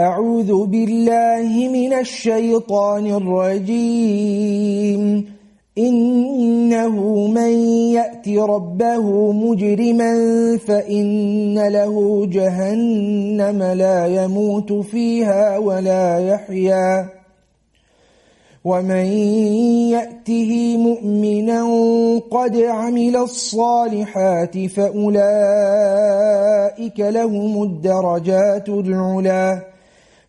أعوذ بالله من الشيطان الرجيم. إنه من يأت ربه مجرما فإن له جهنم لا يموت فيها ولا يحيا. ومن يأته مؤمنا قد عمل الصالحات فأولئك لهم الدرجات العلى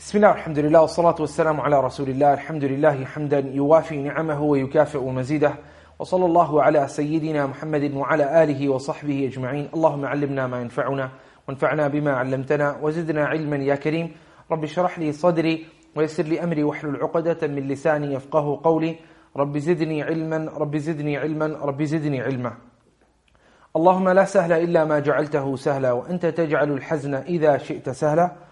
بسم الله والحمد لله والصلاة والسلام على رسول الله. الحمد لله حمدا يوافي نعمه ويكافئ مزيده. وصلى الله على سيدنا محمد وعلى آله وصحبه أجمعين. اللهم علمنا ما ينفعنا وانفعنا بما علمتنا وزدنا علما يا كريم. رب اشرح لي صدري ويسر لي أمري واحلل عقدة من لساني يفقه قولي. رب زدني علما رب زدني علما رب زدني علما. اللهم لا سهل إلا ما جعلته سهلا وأنت تجعل الحزن إذا شئت سهلا.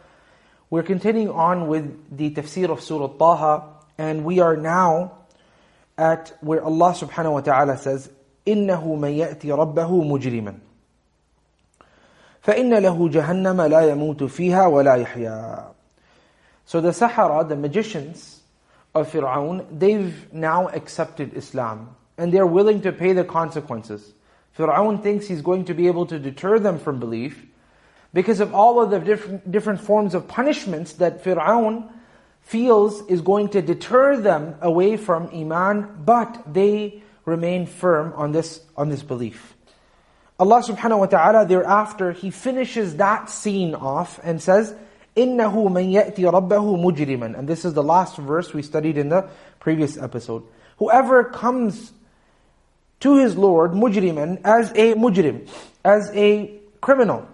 We're continuing on with the tafsir of Surah Taha, and we are now at where Allah subhanahu wa ta'ala says, إِنَّهُ مَنْ يَأْتِ رَبَّهُ مُجْرِمًا فَإِنَّ لَهُ جَهَنَّمَ لَا يَمُوتُ فِيهَا وَلَا يَحْيَا So the Sahara, the magicians of Fir'aun, they've now accepted Islam, and they're willing to pay the consequences. Fir'aun thinks he's going to be able to deter them from belief, because of all of the different, different forms of punishments that Fir'aun feels is going to deter them away from Iman, but they remain firm on this, on this belief. Allah subhanahu wa ta'ala thereafter, He finishes that scene off and says, إِنَّهُ مَنْ يَأْتِ رَبَّهُ مُجْرِمًا And this is the last verse we studied in the previous episode. Whoever comes to his Lord, mujriman, as a mujrim, as a criminal,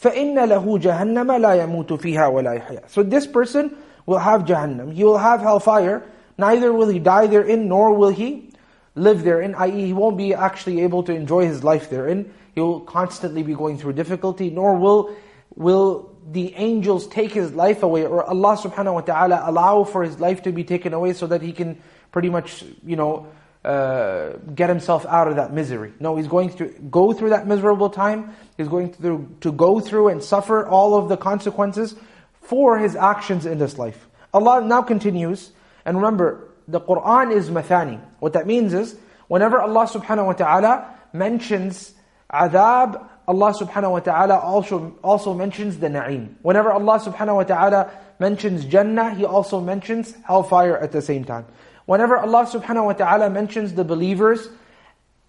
فَإِنَّ لَهُ جَهَنَّمَ لَا يَمُوتُ فِيهَا وَلَا يَحْيَا So this person will have Jahannam. He will have hellfire. Neither will he die therein, nor will he live therein, i.e. he won't be actually able to enjoy his life therein. He will constantly be going through difficulty, nor will, will the angels take his life away, or Allah subhanahu wa ta'ala allow for his life to be taken away so that he can pretty much, you know, uh, get himself out of that misery. No, he's going to go through that miserable time. He's going to, to go through and suffer all of the consequences for his actions in this life. Allah now continues, and remember, the Qur'an is mathani. What that means is, whenever Allah subhanahu wa ta'ala mentions adab, Allah subhanahu wa ta'ala also, also mentions the na'im. Whenever Allah subhanahu wa ta'ala mentions Jannah, He also mentions hellfire at the same time. Whenever Allah subhanahu wa ta'ala mentions the believers,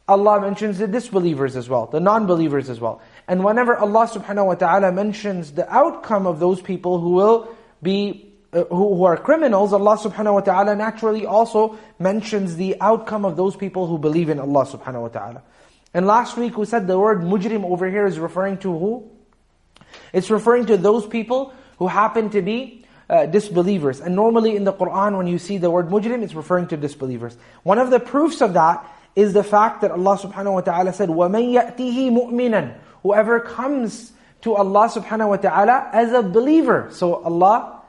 Allah mentions the disbelievers as well, the non-believers as well. And whenever Allah subhanahu wa ta'ala mentions the outcome of those people who will be, uh, who, who are criminals, Allah subhanahu wa ta'ala naturally also mentions the outcome of those people who believe in Allah subhanahu wa ta'ala. And last week we said the word mujrim over here is referring to who? It's referring to those people who happen to be uh, disbelievers. And normally in the Qur'an, when you see the word mujrim, it's referring to disbelievers. One of the proofs of that is the fact that Allah subhanahu wa ta'ala said, وَمَنْ يَأْتِهِ مُؤْمِنًا Whoever comes to Allah subhanahu wa ta'ala as a believer. So Allah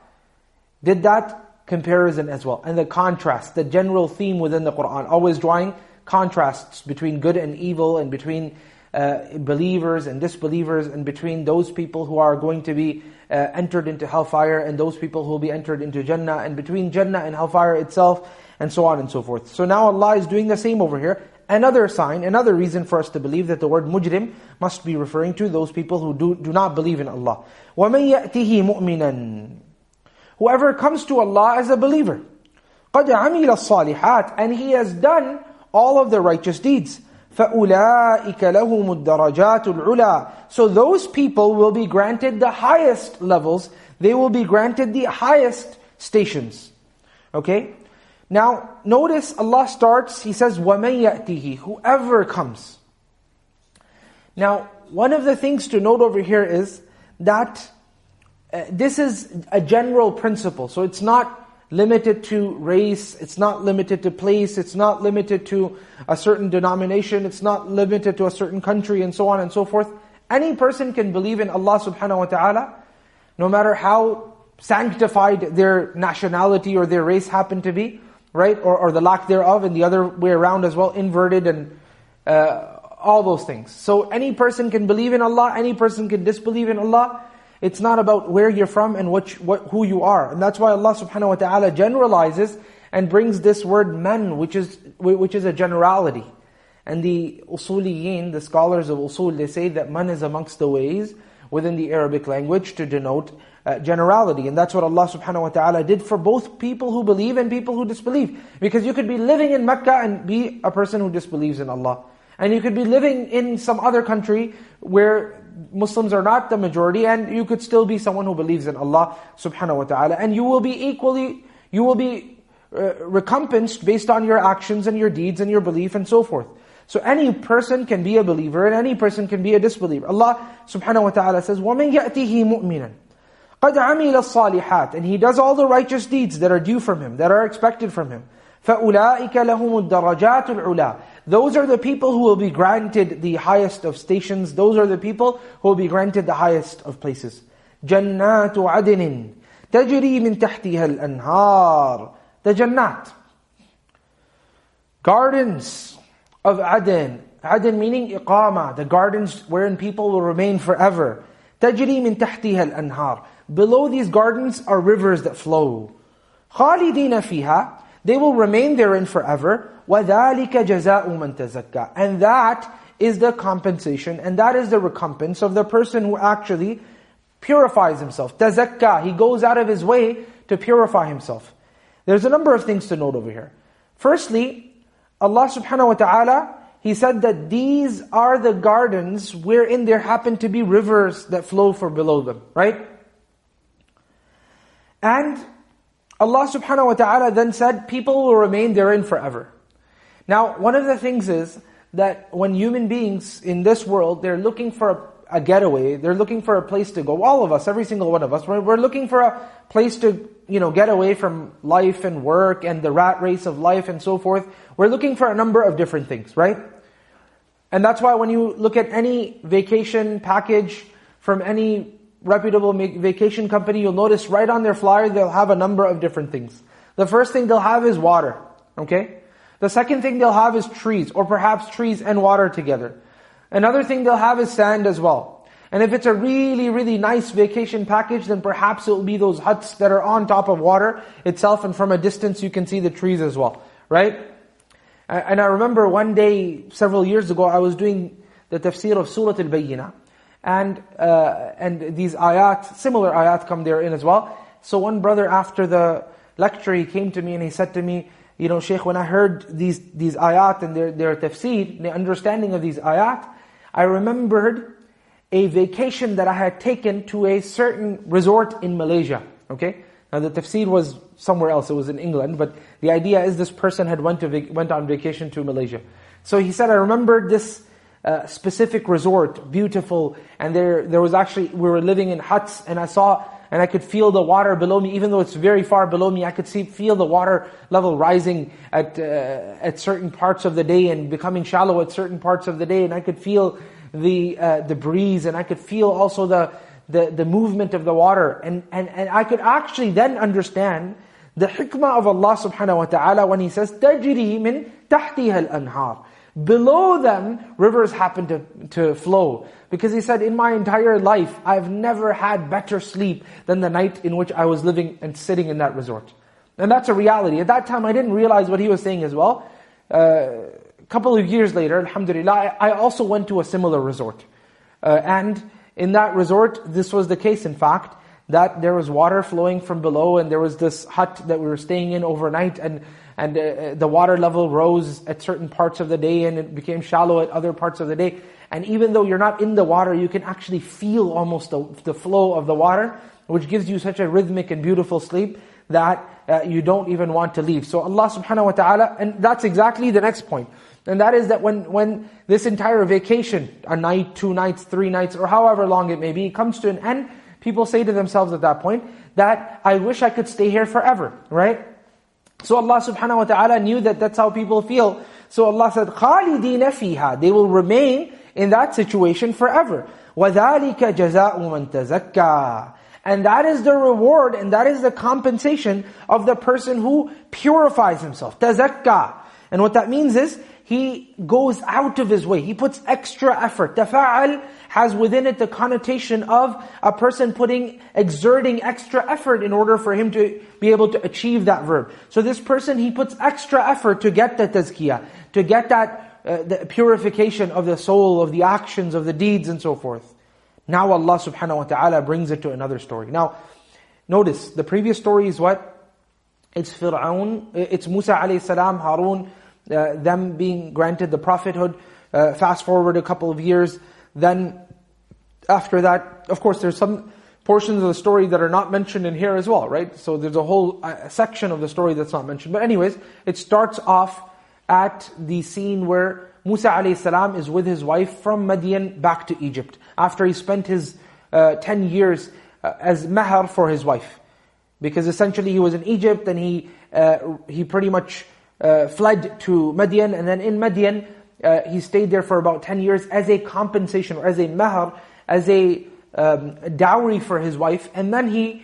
did that comparison as well. And the contrast, the general theme within the Qur'an, always drawing contrasts between good and evil and between uh, believers and disbelievers, and between those people who are going to be uh, entered into hellfire and those people who will be entered into Jannah, and between Jannah and hellfire itself, and so on and so forth. So now Allah is doing the same over here. Another sign, another reason for us to believe that the word mujrim must be referring to those people who do, do not believe in Allah. وَمَنْ يَأْتِهِ مُؤْمِنًا Whoever comes to Allah as a believer, قَدْ عَمِلَ الصَّالِحَاتِ And he has done all of the righteous deeds. فَأُولَٰئِكَ لَهُمُ الدَّرَجَاتُ الْعُلَىٰ So those people will be granted the highest levels, they will be granted the highest stations. Okay? Now, notice Allah starts, He says, وَمَنْ يَأْتِهِ Whoever comes. Now, one of the things to note over here is that uh, this is a general principle. So it's not limited to race, it's not limited to place, it's not limited to a certain denomination, it's not limited to a certain country and so on and so forth. Any person can believe in Allah subhanahu wa ta'ala, no matter how sanctified their nationality or their race happened to be, right? Or, or the lack thereof, and the other way around as well, inverted and uh, all those things. So any person can believe in Allah, any person can disbelieve in Allah, it's not about where you're from and what, what, who you are. And that's why Allah subhanahu wa ta'ala generalizes and brings this word man, which is, which is a generality. And the usuliyin, the scholars of usul, they say that man is amongst the ways within the Arabic language to denote uh, generality. And that's what Allah subhanahu wa ta'ala did for both people who believe and people who disbelieve. Because you could be living in Mecca and be a person who disbelieves in Allah. And you could be living in some other country where Muslims are not the majority and you could still be someone who believes in Allah subhanahu wa ta'ala. And you will be equally, you will be uh, recompensed based on your actions and your deeds and your belief and so forth. So any person can be a believer and any person can be a disbeliever. Allah subhanahu wa ta'ala says, وَمَنْ يَأْتِهِ مُؤْمِنًا قَدْ عَمِلَ الصَّالِحَاتِ And he does all the righteous deeds that are due from him, that are expected from him. فَأُولَٰئِكَ لَهُمُ الدَّرَجَاتُ الْعُلَىٰ those are the people who will be granted the highest of stations. Those are the people who will be granted the highest of places. جَنَّاتُ عَدْنٍ تَجْرِي مِنْ تَحْتِهَا الْأَنْهَارِ The Jannat. Gardens of Aden. Aden meaning iqama, the gardens wherein people will remain forever. تَجْرِي مِنْ تَحْتِهَا الْأَنْهَارِ Below these gardens are rivers that flow. خَالِدِينَ فِيهَا They will remain therein forever. وَذَلِكَ جَزَاءُ مَنْ تَزَكَّى And that is the compensation, and that is the recompense of the person who actually purifies himself. Tazakka, he goes out of his way to purify himself. There's a number of things to note over here. Firstly, Allah subhanahu wa ta'ala, He said that these are the gardens wherein there happen to be rivers that flow from below them, right? And Allah subhanahu wa ta'ala then said, people will remain therein forever. Now, one of the things is that when human beings in this world, they're looking for a, a getaway, they're looking for a place to go. All of us, every single one of us, we're, we're looking for a place to, you know, get away from life and work and the rat race of life and so forth. We're looking for a number of different things, right? And that's why when you look at any vacation package from any reputable vacation company, you'll notice right on their flyer, they'll have a number of different things. The first thing they'll have is water, okay? The second thing they'll have is trees, or perhaps trees and water together. Another thing they'll have is sand as well. And if it's a really, really nice vacation package, then perhaps it will be those huts that are on top of water itself, and from a distance you can see the trees as well, right? And I remember one day, several years ago, I was doing the tafsir of Surah Al-Bayyinah. And, uh, and these ayat, similar ayat come therein as well. So one brother after the lecture, he came to me and he said to me, you know, Shaykh, when I heard these, these ayat and their, their tafsir, the understanding of these ayat, I remembered a vacation that I had taken to a certain resort in Malaysia. Okay? Now the tafsir was somewhere else, it was in England, but the idea is this person had went, to went on vacation to Malaysia. So he said, I remembered this uh, specific resort, beautiful, and there, there was actually, we were living in huts, and I saw and I could feel the water below me, even though it's very far below me, I could see, feel the water level rising at, uh, at certain parts of the day and becoming shallow at certain parts of the day, and I could feel the, uh, the breeze, and I could feel also the, the, the movement of the water, and, and, and I could actually then understand the hikmah of Allah subhanahu wa ta'ala when He says, تَجْرِي مِن تَحْتِهَا الْأَنْهَارِ Below them, rivers happened to, to flow. Because he said, in my entire life, I've never had better sleep than the night in which I was living and sitting in that resort. And that's a reality. At that time, I didn't realize what he was saying as well. Uh, a couple of years later, alhamdulillah, I also went to a similar resort. Uh, and in that resort, this was the case in fact, that there was water flowing from below and there was this hut that we were staying in overnight and and uh, the water level rose at certain parts of the day and it became shallow at other parts of the day. And even though you're not in the water, you can actually feel almost the, the flow of the water, which gives you such a rhythmic and beautiful sleep that uh, you don't even want to leave. So Allah subhanahu wa ta'ala, and that's exactly the next point. And that is that when, when this entire vacation, a night, two nights, three nights, or however long it may be, comes to an end, people say to themselves at that point, that I wish I could stay here forever, right? So Allah subhanahu wa ta'ala knew that that's how people feel. So Allah said, خَالِدِينَ فِيهَا They will remain in that situation forever. وَذَلِكَ جَزَاءُ مَنْ تَزَكَّى And that is the reward and that is the compensation of the person who purifies himself. تَزَكَّى And what that means is, he goes out of his way. He puts extra effort. Tafa'al has within it the connotation of a person putting, exerting extra effort in order for him to be able to achieve that verb. So this person, he puts extra effort to get the tazkiyah, to get that uh, the purification of the soul, of the actions, of the deeds and so forth. Now Allah subhanahu wa ta'ala brings it to another story. Now, notice, the previous story is what? It's Fir'aun, it's Musa alayhi salam, Harun, uh, them being granted the prophethood. Uh, fast forward a couple of years, then after that, of course, there's some portions of the story that are not mentioned in here as well, right? So there's a whole uh, section of the story that's not mentioned. But anyways, it starts off at the scene where Musa alayhi salam is with his wife from Madian back to Egypt. After he spent his uh, 10 years uh, as mahar for his wife. Because essentially he was in Egypt and he, uh, he pretty much uh, fled to Madian, and then in Madian, uh, he stayed there for about 10 years as a compensation, or as a mahar, as a um, dowry for his wife, and then he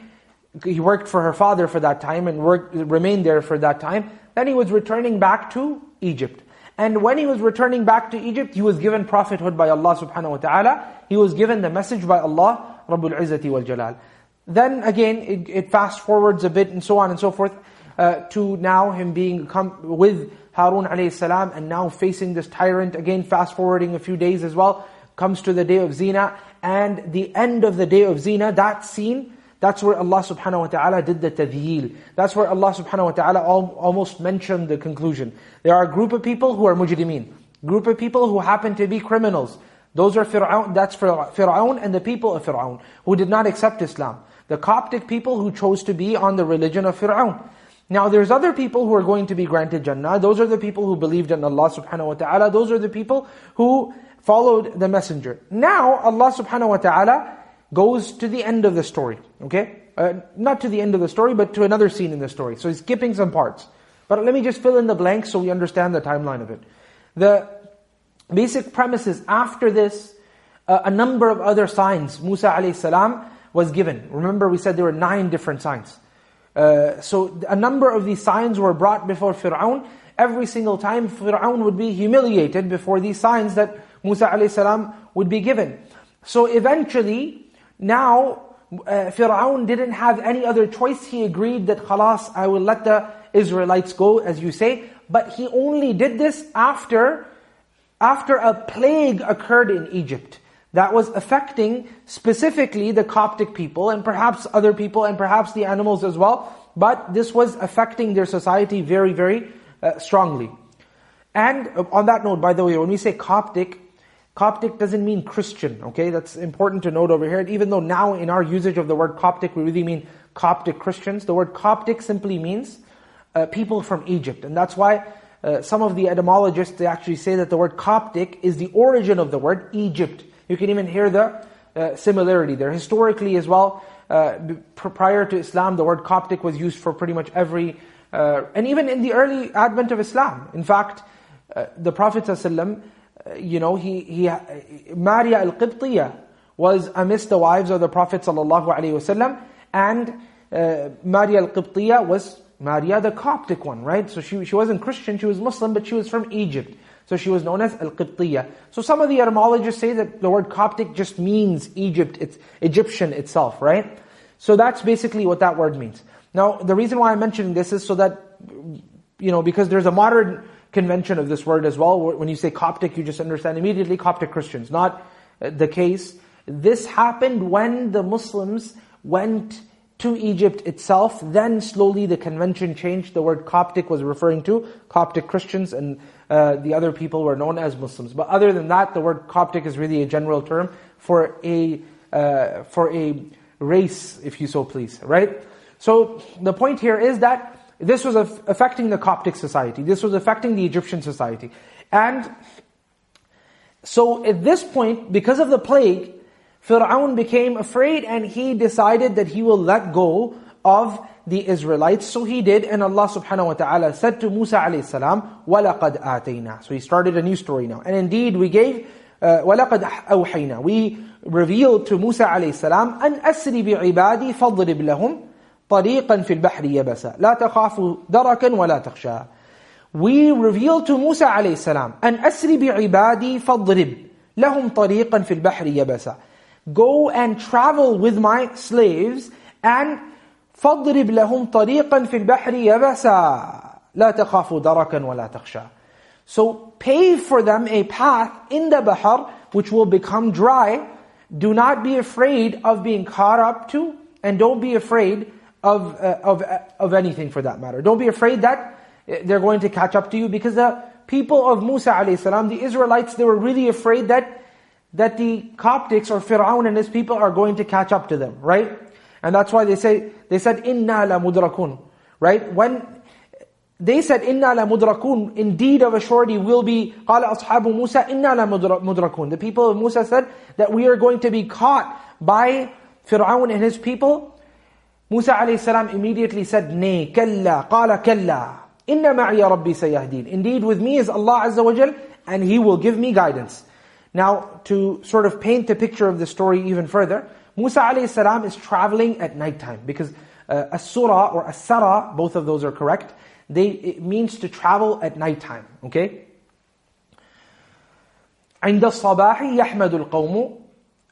he worked for her father for that time and worked, remained there for that time. Then he was returning back to Egypt. And when he was returning back to Egypt, he was given prophethood by Allah subhanahu wa ta'ala. He was given the message by Allah, Rabbul Izzati wal Jalal. Then again, it, it fast forwards a bit and so on and so forth uh, to now him being come with Harun alayhi salam and now facing this tyrant, again fast forwarding a few days as well, comes to the day of Zina, and the end of the day of Zina, that scene, that's where Allah subhanahu wa ta'ala did the tadheel. That's where Allah subhanahu wa ta'ala almost mentioned the conclusion. There are a group of people who are mujrimeen. Group of people who happen to be criminals. Those are Fir'aun, that's Fir'aun and the people of Fir'aun, who did not accept Islam. The Coptic people who chose to be on the religion of Fir'aun. Now there's other people who are going to be granted Jannah. Those are the people who believed in Allah subhanahu wa ta'ala. Those are the people who followed the messenger. Now Allah subhanahu wa ta'ala goes to the end of the story. Okay? Uh, not to the end of the story, but to another scene in the story. So he's skipping some parts. But let me just fill in the blanks so we understand the timeline of it. The basic premise is after this, uh, a number of other signs Musa alayhi salam was given. Remember we said there were nine different signs. Uh, so a number of these signs were brought before Fir'aun. Every single time Fir'aun would be humiliated before these signs that Musa a.s. would be given. So eventually, now uh, Fir'aun didn't have any other choice. He agreed that khalas, I will let the Israelites go, as you say. But he only did this after, after a plague occurred in Egypt that was affecting specifically the Coptic people and perhaps other people and perhaps the animals as well. But this was affecting their society very, very uh, strongly. And uh, on that note, by the way, when we say Coptic, Coptic doesn't mean Christian, okay? That's important to note over here. Even though now in our usage of the word Coptic, we really mean Coptic Christians, the word Coptic simply means uh, people from Egypt. And that's why uh, some of the etymologists, they actually say that the word Coptic is the origin of the word Egypt. You can even hear the uh, similarity there. Historically as well, uh, prior to Islam, the word Coptic was used for pretty much every, uh, and even in the early advent of Islam. In fact, uh, the Prophet ﷺ, uh, you know, he, he, Maria al-Qibtiyya was amidst the wives of the Prophet ﷺ, and uh, Maria al-Qibtiyya was Maria the Coptic one, right? So she, she wasn't Christian, she was Muslim, but she was from Egypt. So she was known as Al-Qibtiyya. So some of the etymologists say that the word Coptic just means Egypt, it's Egyptian itself, right? So that's basically what that word means. Now, the reason why I'm mentioning this is so that, you know, because there's a modern convention of this word as well. When you say Coptic, you just understand immediately Coptic Christians. Not uh, the case. This happened when the Muslims went to Egypt itself. Then slowly the convention changed. The word Coptic was referring to Coptic Christians and uh, the other people were known as Muslims. But other than that, the word Coptic is really a general term for a, uh, for a race, if you so please, right? So the point here is that this was affecting the Coptic society. This was affecting the Egyptian society. And so at this point, because of the plague, Fir'aun became afraid and he decided that he will let go of the Israelites. So he did, and Allah subhanahu wa ta'ala said to Musa alayhi salam, وَلَقَدْ آتَيْنَا So he started a new story now. And indeed, we gave, uh, وَلَقَدْ أَوْحَيْنَا We revealed to Musa alayhi salam, أَنْ أَسْرِ بِعِبَادِي فَضْرِبْ لَهُمْ طَرِيقًا فِي الْبَحْرِ يَبَسًا لَا تَخَافُ دَرَكًا وَلَا تَخْشَى We revealed to Musa alayhi salam, أَنْ أَسْرِ بِعِبَادِي فَضْرِبْ لَهُمْ طَرِيقًا فِي الْبَحْرِ يَبَسًا Go and travel with my slaves and فَضْرِبْ لَهُمْ طَرِيقًا فِي الْبَحْرِ يَبَسًا لَا تَخَافُوا دَرَكًا وَلَا تَخْشَى So pave for them a path in the Bahar which will become dry. Do not be afraid of being caught up to and don't be afraid of, uh, of, uh, of anything for that matter. Don't be afraid that they're going to catch up to you because the people of Musa a.s., the Israelites, they were really afraid that that the Coptics or Fir'aun and his people are going to catch up to them, right? And that's why they say, they said, inna la mudrakun, right? When they said, inna la mudrakun, indeed of a surety will be, قَالَ ashabu Musa, inna la mudrakun. The people of Musa said that we are going to be caught by Fir'aun and his people. Musa alayhi salam immediately said, nay, kalla, قَالَ كَلَّا inna ma'ya rabbi سَيَهْدِينَ Indeed with me is Allah azza wa and He will give me guidance. Now, to sort of paint the picture of the story even further, Musa alayhi salam is traveling at nighttime because uh, as-sura or as-sara, both of those are correct. They, it means to travel at nighttime, okay? عند الصباح يحمد القوم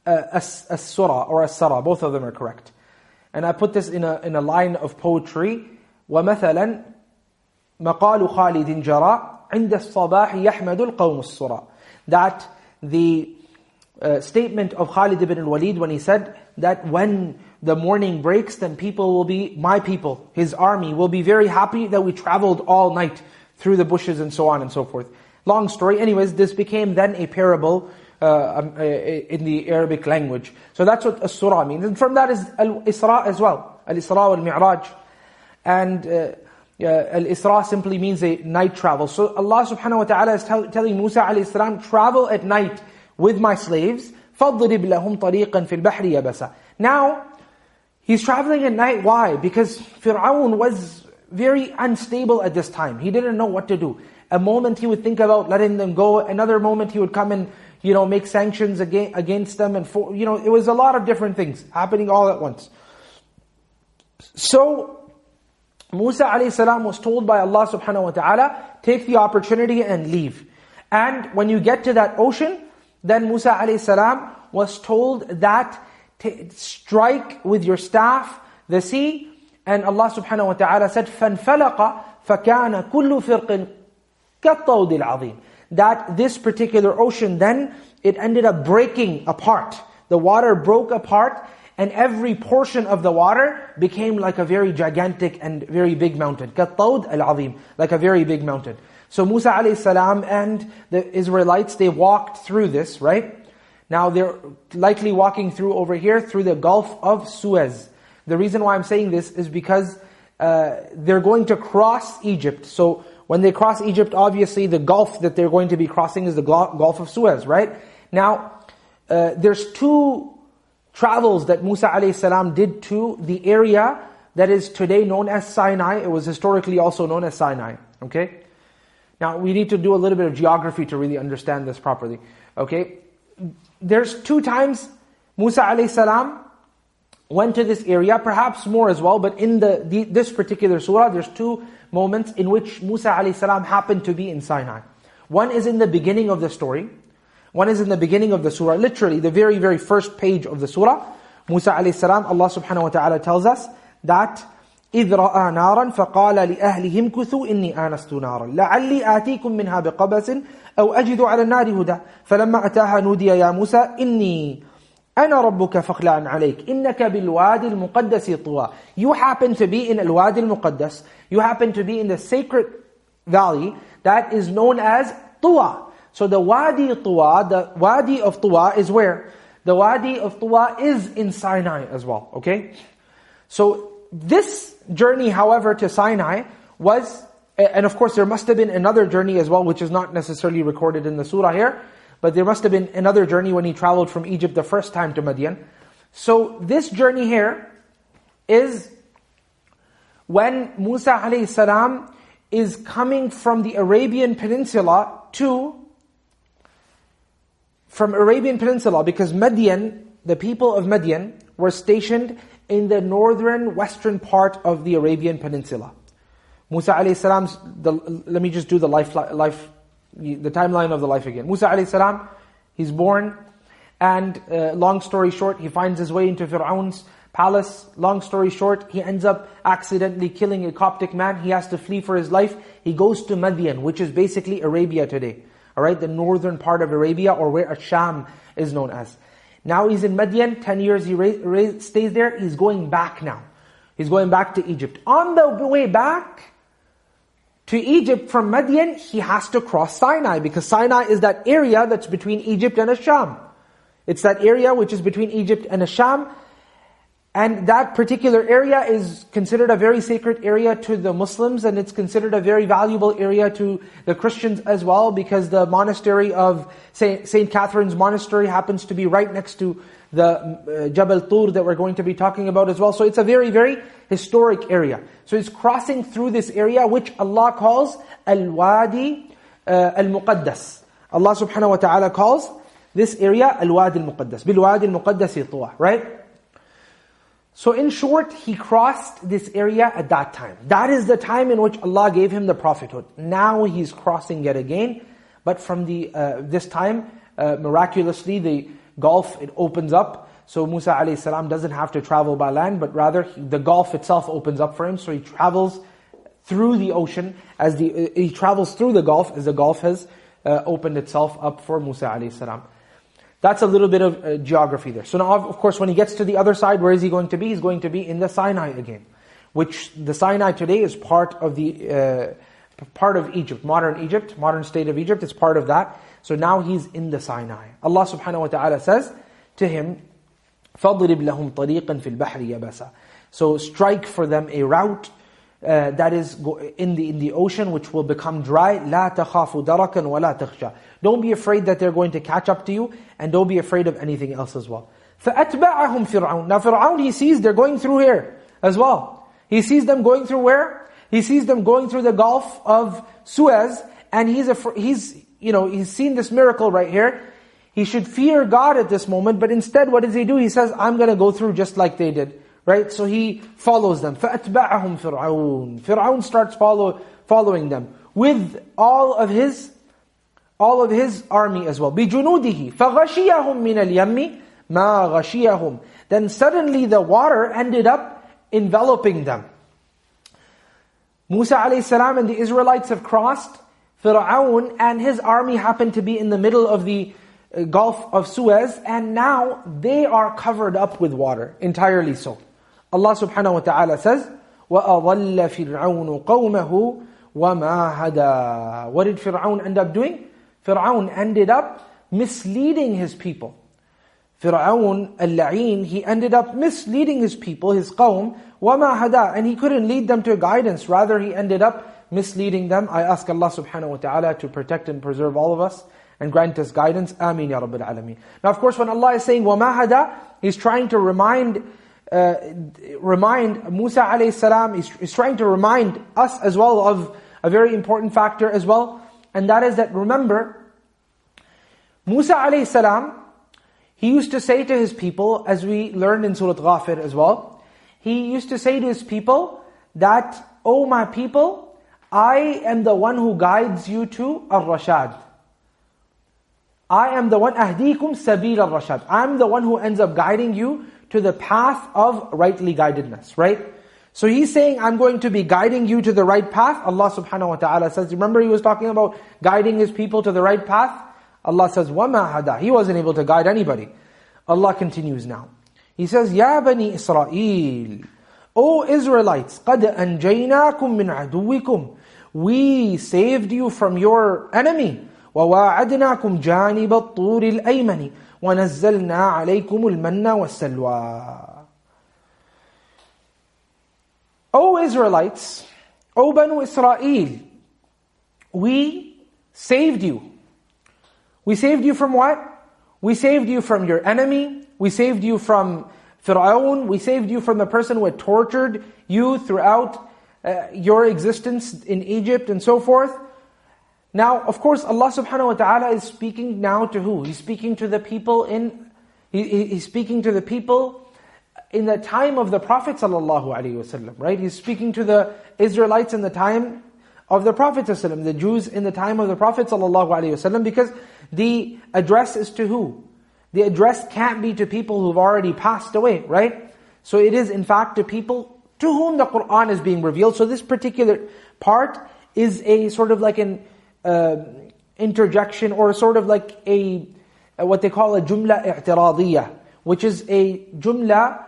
السرى or السرى both of them are correct and I put this in a, in a line of poetry ومثلا مقال خالد جرى عند الصباح يحمد القوم السرى that the uh, statement of Khalid ibn al-Walid when he said that when the morning breaks, then people will be, my people, his army, will be very happy that we traveled all night through the bushes and so on and so forth. Long story. Anyways, this became then a parable uh, um, in the Arabic language. So that's what as-surah means. And from that is al-Isra as well. Al-Isra wal-Mi'raj. And uh, Al-Isra simply means a night travel. So Allah subhanahu wa ta'ala is tell, telling Musa alayhi salam, travel at night with my slaves. فَضْرِبْ لَهُمْ طَرِيقًا فِي الْبَحْرِ يَبَسًا Now, he's traveling at night. Why? Because Fir'aun was very unstable at this time. He didn't know what to do. A moment he would think about letting them go. Another moment he would come and, you know, make sanctions against them. And, for, you know, it was a lot of different things happening all at once. So, Musa a.s. was told by Allah subhanahu wa ta'ala, take the opportunity and leave. And when you get to that ocean, then Musa a.s. was told that strike with your staff the sea, and Allah subhanahu wa ta'ala said, فَانْفَلَقَ فَكَانَ كُلُّ فِرْقٍ كَالطَّوْدِ الْعَظِيمِ That this particular ocean then, it ended up breaking apart. The water broke apart, and every portion of the water became like a very gigantic and very big mountain. كَالطَّوْدْ الْعَظِيمِ Like a very big mountain. So Musa a.s. and the Israelites, they walked through this, right? Now they're likely walking through over here, through the Gulf of Suez. The reason why I'm saying this is because uh, they're going to cross Egypt. So when they cross Egypt, obviously the Gulf that they're going to be crossing is the Gulf of Suez, right? Now, uh, there's two travels that Musa a.s. did to the area that is today known as Sinai. It was historically also known as Sinai. Okay? Now, we need to do a little bit of geography to really understand this properly. Okay? There's two times Musa a.s. went to this area, perhaps more as well, but in the, the, this particular surah, there's two moments in which Musa a.s. happened to be in Sinai. One is in the beginning of the story. One is in the beginning of the surah. Literally, the very, very first page of the surah. Musa alayhi salam, Allah subhanahu wa ta'ala tells us that إذ رأى نارا فقال لأهلهم كثوا إني آنست نارا لعلي آتيكم منها بقبس أو أجد على النار هدى فلما أتاها نودي يا موسى إني أنا ربك فاخلع عليك إنك بالوادي المقدس طوى You happen to be in الوادي المقدس You happen to be in the sacred valley that is known as طوى so the Wadi Tuwa, the Wadi of Tuwa is where? The Wadi of Tuwa is in Sinai as well, okay? So this journey, however, to Sinai was, and of course there must have been another journey as well, which is not necessarily recorded in the surah here, but there must have been another journey when he traveled from Egypt the first time to Madian. So this journey here is when Musa alayhi salam is coming from the Arabian Peninsula to from Arabian Peninsula because Madian, the people of Madian were stationed in the northern western part of the Arabian Peninsula. Musa alayhi salam's, the, let me just do the life, life, the timeline of the life again. Musa alayhi salam, he's born, and uh, long story short, he finds his way into Fir'aun's palace. Long story short, he ends up accidentally killing a Coptic man. He has to flee for his life. He goes to Madian, which is basically Arabia today. Alright, the northern part of Arabia, or where Asham is known as. Now he's in Madian, 10 years he stays there, he's going back now. He's going back to Egypt. On the way back to Egypt from Madian, he has to cross Sinai, because Sinai is that area that's between Egypt and Asham. It's that area which is between Egypt and Asham, and that particular area is considered a very sacred area to the Muslims and it's considered a very valuable area to the Christians as well because the monastery of St. Catherine's Monastery happens to be right next to the uh, Jabal Tur that we're going to be talking about as well. So it's a very, very historic area. So it's crossing through this area which Allah calls Al-Wadi uh, Al-Muqaddas. Allah subhanahu wa ta'ala calls this area Al-Wadi Al-Muqaddas. Bil-Wadi Al-Muqaddas Tuwa, right? So in short, he crossed this area at that time. That is the time in which Allah gave him the prophethood. Now he's crossing it again, but from the uh, this time, uh, miraculously, the Gulf, it opens up. So Musa a.s. doesn't have to travel by land, but rather the Gulf itself opens up for him. So he travels through the ocean, as the uh, he travels through the Gulf, as the Gulf has uh, opened itself up for Musa a.s. That's a little bit of uh, geography there. So now, of course, when he gets to the other side, where is he going to be? He's going to be in the Sinai again. Which, the Sinai today is part of the, uh, part of Egypt, modern Egypt, modern state of Egypt, it's part of that. So now he's in the Sinai. Allah subhanahu wa ta'ala says to him, فَضْرِبْ لَهُمْ طَرِيقًا فِي الْبَحْرِ يَبَسًا So strike for them a route uh, that is in the in the ocean which will become dry لا تخاف دركا ولا تخشى don't be afraid that they're going to catch up to you and don't be afraid of anything else as well فأتبعهم فرعون now Fir'aun he sees they're going through here as well he sees them going through where he sees them going through the Gulf of Suez and he's a, he's you know he's seen this miracle right here he should fear God at this moment but instead what does he do he says I'm going to go through just like they did Right? So he follows them. فَأَتْبَعَهُمْ فِرْعَوْنَ Fir'aun starts follow, following them with all of his all of his army as well. بِجُنُودِهِ فَغَشِيَهُمْ مِنَ الْيَمِّ مَا غَشِيَهُمْ Then suddenly the water ended up enveloping them. Musa a.s. and the Israelites have crossed. Fir'aun and his army happened to be in the middle of the uh, Gulf of Suez, and now they are covered up with water, entirely so. Allah subhanahu wa ta'ala says, وَأَضَلَّ فِرْعَوْنُ قَوْمَهُ وَمَا هَدَى What did Fir'aun end up doing? Fir'aun ended up misleading his people. Fir'aun al-la'in, he ended up misleading his people, his qawm, وَمَا هَدَى And he couldn't lead them to guidance, rather he ended up misleading them. I ask Allah subhanahu wa ta'ala to protect and preserve all of us and grant us guidance. Ameen ya Rabbil Alameen. Now of course when Allah is saying وَمَا هَدَى He's trying to remind uh, remind Musa alayhi salam, is, is trying to remind us as well of a very important factor as well. And that is that remember, Musa alayhi salam, he used to say to his people, as we learned in Surah Ghafir as well, he used to say to his people that, Oh my people, I am the one who guides you to ar-rashad. I am the one, ahdikum sabil al-rashad. I'm the one who ends up guiding you to the path of rightly guidedness, right? So he's saying, I'm going to be guiding you to the right path. Allah subhanahu wa ta'ala says, remember he was talking about guiding his people to the right path? Allah says, وَمَا هَدَى He wasn't able to guide anybody. Allah continues now. He says, يَا بَنِي إِسْرَائِيلِ O Israelites, قَدْ أَنْجَيْنَاكُمْ مِنْ عَدُوِّكُمْ We saved you from your enemy. وَوَاعَدْنَاكُمْ جَانِبَ الطُّورِ الْأَيْمَنِ وَنَزَّلْنَا عَلَيْكُمُ الْمَنَّ وَالسَّلْوَى O Israelites, O Banu Israel, we saved you. We saved you from what? We saved you from your enemy. We saved you from Fir'aun. We saved you from the person who had tortured you throughout uh, your existence in Egypt and so forth. Now, of course, Allah subhanahu wa ta'ala is speaking now to who? He's speaking to the people in, he, he's speaking to the people in the time of the Prophet sallallahu alaihi wasallam, right? He's speaking to the Israelites in the time of the Prophet sallallahu the Jews in the time of the Prophet sallallahu wa wasallam, because the address is to who? The address can't be to people who've already passed away, right? So it is in fact to people to whom the Qur'an is being revealed. So this particular part is a sort of like an uh, interjection or sort of like a, what they call a jumla i'tiradiyah, which is a jumla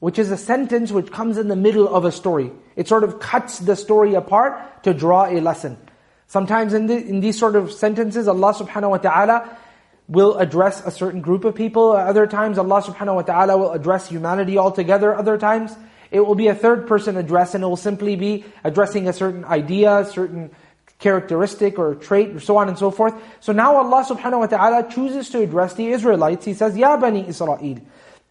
which is a sentence which comes in the middle of a story. It sort of cuts the story apart to draw a lesson. Sometimes in, the, in these sort of sentences, Allah subhanahu wa ta'ala will address a certain group of people. Other times, Allah subhanahu wa ta'ala will address humanity altogether. Other times, it will be a third person address and it will simply be addressing a certain idea, certain characteristic or trait, or so on and so forth. So now Allah subhanahu wa ta'ala chooses to address the Israelites. He says, Ya Bani Israel.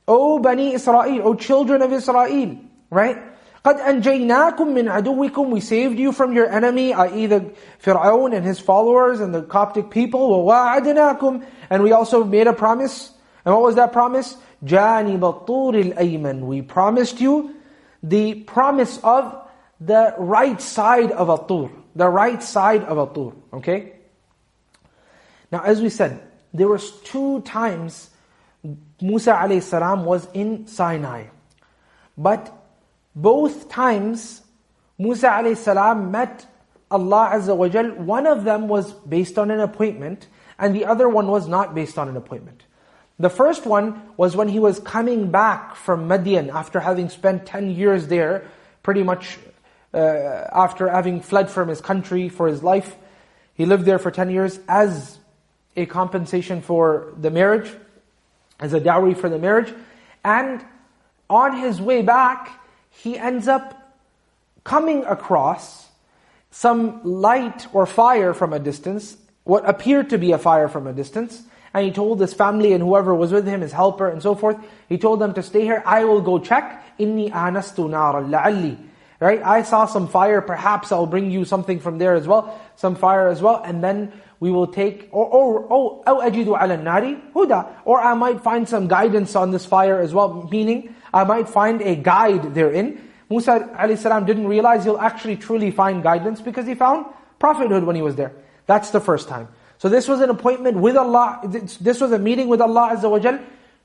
O Bani Israel, O children of Israel, right? قَدْ أَنْجَيْنَاكُمْ مِنْ عَدُوِّكُمْ We saved you from your enemy, i.e. the Fir'aun and his followers and the Coptic people. وَوَاعَدْنَاكُمْ And we also made a promise. And what was that promise? جَانِبَ الطُّورِ الْأَيْمَنِ We promised you the promise of the right side of At-Tur. the right side of At-Tur. Okay? Now as we said, there was two times Musa alayhi salam was in Sinai. But both times Musa alayhi salam met Allah Azza wa Jal, one of them was based on an appointment, and the other one was not based on an appointment. The first one was when he was coming back from Madian after having spent 10 years there, pretty much uh, after having fled from his country for his life. He lived there for 10 years as a compensation for the marriage as a dowry for the marriage. And on his way back, he ends up coming across some light or fire from a distance, what appeared to be a fire from a distance. And he told his family and whoever was with him, his helper and so forth, he told them to stay here, I will go check. Inni anastu nara la'alli. Right? I saw some fire, perhaps I'll bring you something from there as well, some fire as well, and then we will take, or, or, or, أو أجد على النار هدى, or I might find some guidance on this fire as well, meaning I might find a guide therein. Musa a.s. didn't realize he'll actually truly find guidance because he found prophethood when he was there. That's the first time. So this was an appointment with Allah, this was a meeting with Allah Azza wa Jal.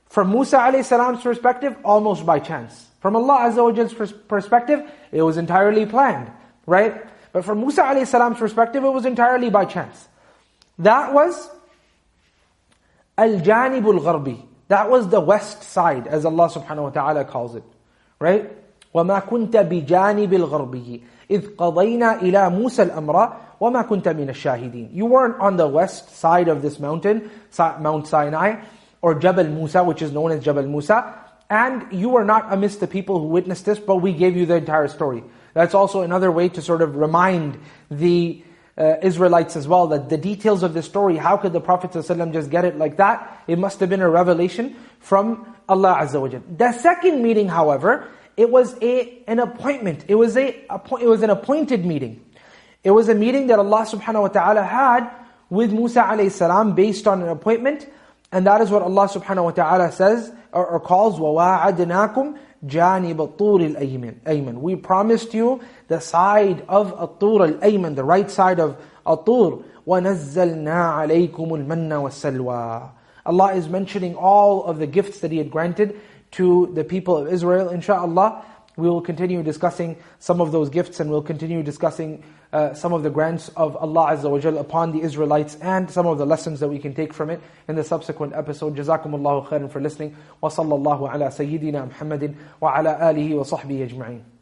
From Musa a.s. perspective, almost by chance. From Allah Azza wa Jal's perspective, it was entirely planned, right? But from Musa a.s. perspective, it was entirely by chance. That was Al-Janib al-Gharbi. That was the west side, as Allah subhanahu wa ta'ala calls it. Right? وَمَا كُنْتَ بِجَانِبِ الْغَرْبِيِّ إِذْ قَضَيْنَا إِلَى مُوسَى الْأَمْرَ وَمَا كُنْتَ مِنَ الشَّاهِدِينَ You weren't on the west side of this mountain, Mount Sinai, or Jabal Musa, which is known as Jabal Musa, and you were not amidst the people who witnessed this, but we gave you the entire story. That's also another way to sort of remind the uh, Israelites as well, that the details of the story, how could the Prophet ﷺ just get it like that? It must have been a revelation from Allah Azza wa The second meeting, however, it was a an appointment. It was a it was an appointed meeting. It was a meeting that Allah subhanahu wa ta'ala had with Musa alayhi salam based on an appointment. And that is what Allah subhanahu wa ta'ala says or, or calls وَوَاعَدْنَاكُمْ جانب الطور الأيمن. We promised you the side of الطور الأيمن, the right side of الطور. وَنَزَّلْنَا عَلَيْكُمُ الْمَنَّ وَالسَّلْوَى Allah is mentioning all of the gifts that He had granted to the people of Israel. Insha'Allah, we will continue discussing some of those gifts and we'll continue discussing uh, some of the grants of Allah Azza wa Jal upon the Israelites and some of the lessons that we can take from it in the subsequent episode. Jazakumullahu khairan for listening. Wa ala sayyidina Muhammadin wa ala alihi wa.